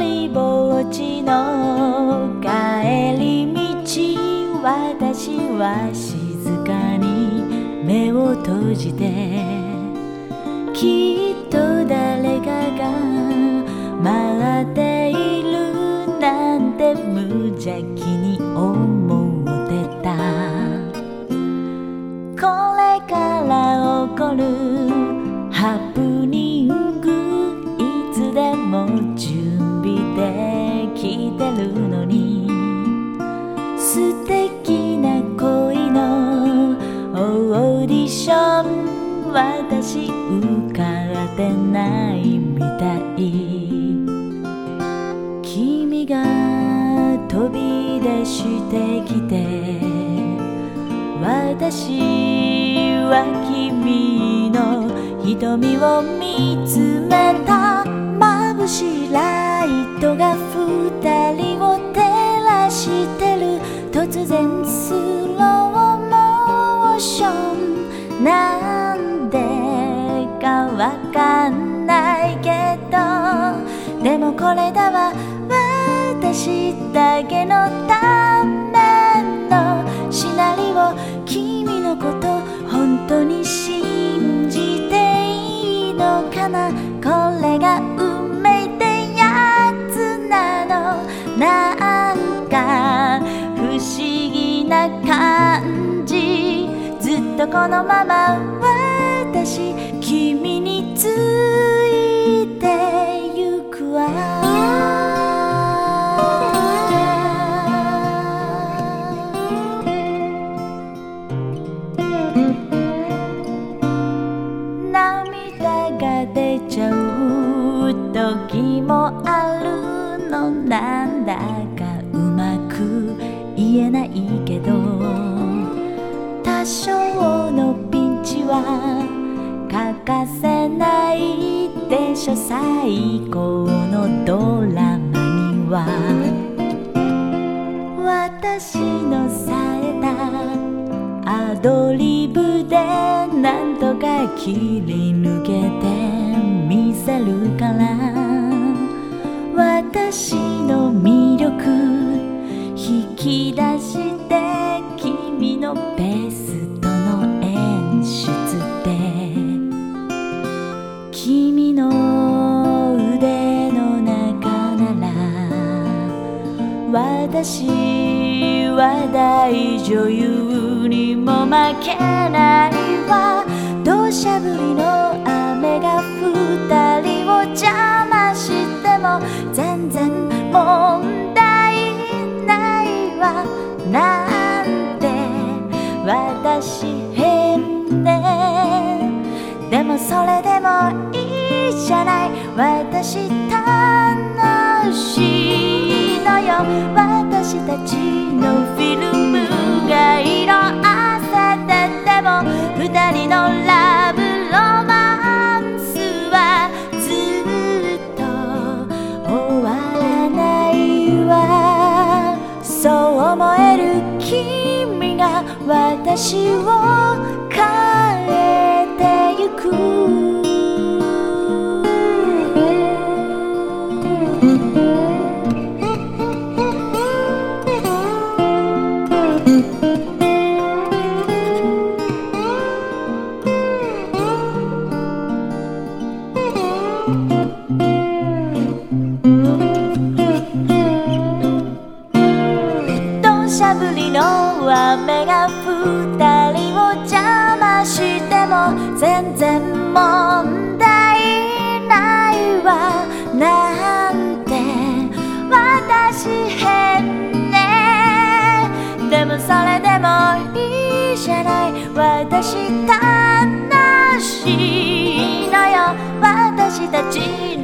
りぼっちの帰り道私は静かに目を閉じてきっと誰かが待っているなんて無邪気に思ってた。これから起こる私受かってないみたい。君が飛び出してきて私は君の瞳を見つめた。眩しいライトが二人を照らしてる。突然わかんないけどでもこれだわ私だけのためのシナリオ君のこと本当に信じていいのかな？これが運命ってやつなの？なんか不思議な感じ。ずっとこのまま私ついてゆくわ。涙が出ちゃう時もあるのなんだかうまく言えないけど。多少のピンチはせないでしょ。最高のドラマには。私のされたアドリブでなんとか切り抜けてみせるから。私の魅力引き出私は大女優にも負けないわ土砂降りの雨が二人を邪魔しても全然問題ないわなんて私変ねでもそれでもいいじゃない私楽しいのよ。私たちのフィルムが色あせてても二人のラブロマンスはずっと終わらないわそう思える君が私を二人を邪魔しても全然問題ないわなんて私変ね。でもそれでもいいじゃない。私楽しいのよ。私たち